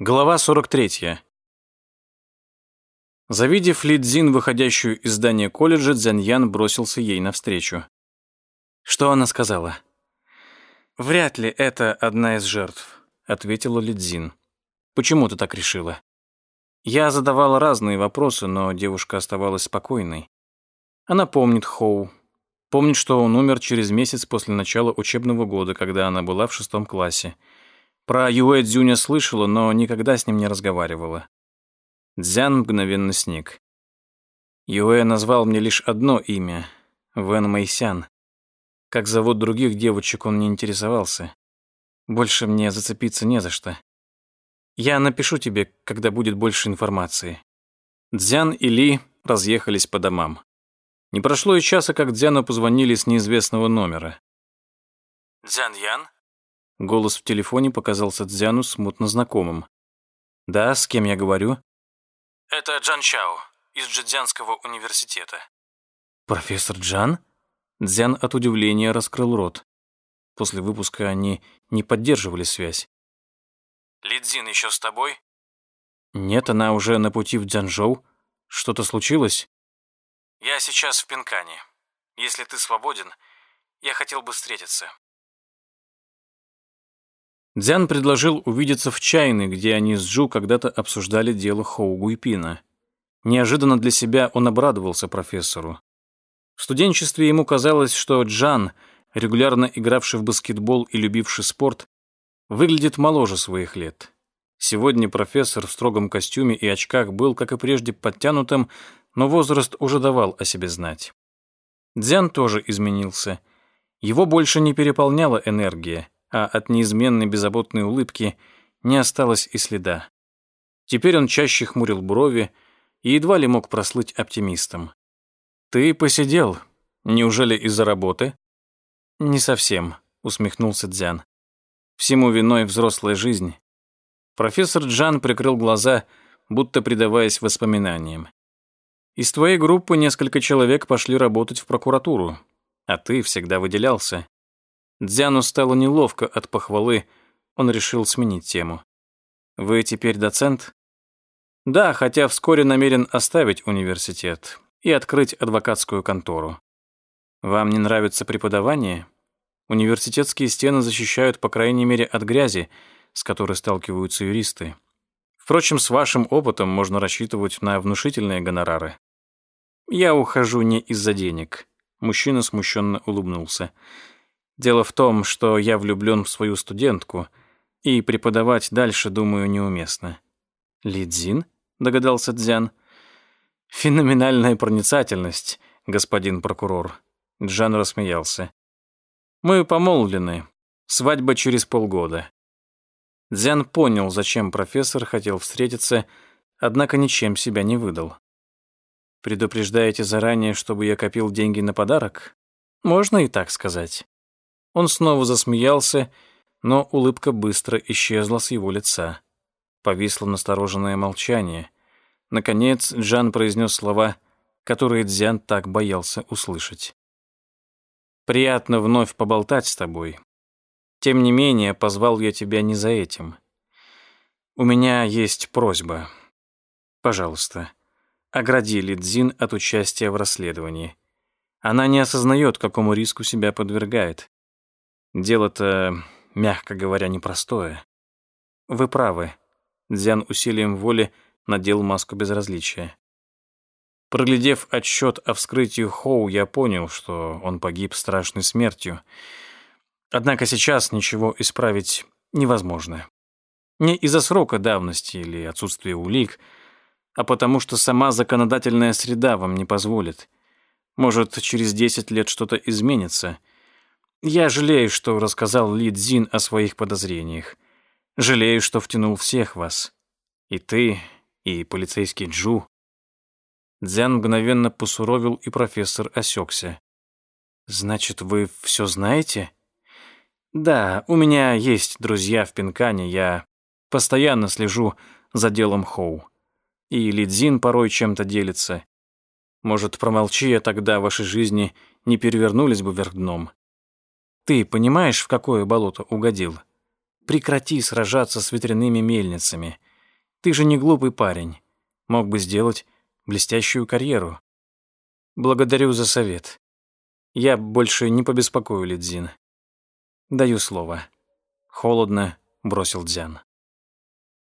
Глава 43. Завидев Ли Цзин, выходящую из здания колледжа, Цзяньян бросился ей навстречу. Что она сказала? «Вряд ли это одна из жертв», — ответила Ли Цзин. «Почему ты так решила?» Я задавала разные вопросы, но девушка оставалась спокойной. Она помнит Хоу, помнит, что он умер через месяц после начала учебного года, когда она была в шестом классе — про Юэ Цзюня слышала, но никогда с ним не разговаривала. Дзян мгновенно сник. Юэ назвал мне лишь одно имя — Вэн Мэйсян. Как зовут других девочек, он не интересовался. Больше мне зацепиться не за что. Я напишу тебе, когда будет больше информации. Дзян и Ли разъехались по домам. Не прошло и часа, как Дзяну позвонили с неизвестного номера. «Дзян Ян?» Голос в телефоне показался Дзяну смутно знакомым. «Да, с кем я говорю?» «Это Джан Чао из Джидзянского университета». «Профессор Джан?» Дзян от удивления раскрыл рот. После выпуска они не поддерживали связь. «Лидзин еще с тобой?» «Нет, она уже на пути в Дзянжоу. Что-то случилось?» «Я сейчас в Пинкане. Если ты свободен, я хотел бы встретиться. Дзян предложил увидеться в чайной, где они с Джу когда-то обсуждали дело Хоу Гуйпина. Неожиданно для себя он обрадовался профессору. В студенчестве ему казалось, что Джан, регулярно игравший в баскетбол и любивший спорт, выглядит моложе своих лет. Сегодня профессор в строгом костюме и очках был, как и прежде, подтянутым, но возраст уже давал о себе знать. Дзян тоже изменился. Его больше не переполняла энергия а от неизменной беззаботной улыбки не осталось и следа. Теперь он чаще хмурил брови и едва ли мог прослыть оптимистом. «Ты посидел. Неужели из-за работы?» «Не совсем», — усмехнулся Дзян. «Всему виной взрослая жизнь». Профессор Джан прикрыл глаза, будто предаваясь воспоминаниям. «Из твоей группы несколько человек пошли работать в прокуратуру, а ты всегда выделялся. Дзяну стало неловко от похвалы, он решил сменить тему. «Вы теперь доцент?» «Да, хотя вскоре намерен оставить университет и открыть адвокатскую контору. Вам не нравится преподавание? Университетские стены защищают, по крайней мере, от грязи, с которой сталкиваются юристы. Впрочем, с вашим опытом можно рассчитывать на внушительные гонорары. Я ухожу не из-за денег». Мужчина смущенно улыбнулся. Дело в том, что я влюблен в свою студентку, и преподавать дальше, думаю, неуместно. Лидзин? догадался Дзян. Феноменальная проницательность, господин прокурор. Джан рассмеялся. Мы помолвлены. Свадьба через полгода. Дзян понял, зачем профессор хотел встретиться, однако ничем себя не выдал. Предупреждаете заранее, чтобы я копил деньги на подарок? Можно и так сказать. Он снова засмеялся, но улыбка быстро исчезла с его лица. Повисло настороженное молчание. Наконец Джан произнес слова, которые Дзян так боялся услышать. «Приятно вновь поболтать с тобой. Тем не менее, позвал я тебя не за этим. У меня есть просьба. Пожалуйста, огради Лидзин от участия в расследовании. Она не осознает, какому риску себя подвергает. Дело-то, мягко говоря, непростое. Вы правы. Дзян усилием воли надел маску безразличия. Проглядев отчет о вскрытии Хоу, я понял, что он погиб страшной смертью. Однако сейчас ничего исправить невозможно. Не из-за срока давности или отсутствия улик, а потому что сама законодательная среда вам не позволит. Может, через 10 лет что-то изменится — я жалею, что рассказал Ли Цзин о своих подозрениях. Жалею, что втянул всех вас. И ты, и полицейский Джу. Дзян мгновенно посуровил, и профессор осекся. «Значит, вы все знаете?» «Да, у меня есть друзья в Пинкане, я постоянно слежу за делом Хоу. И Лидзин порой чем-то делится. Может, промолчи я тогда, вашей жизни не перевернулись бы вверх дном. Ты понимаешь, в какое болото угодил? Прекрати сражаться с ветряными мельницами. Ты же не глупый парень. Мог бы сделать блестящую карьеру. Благодарю за совет. Я больше не побеспокою Лидзин. Даю слово. Холодно бросил Дзян.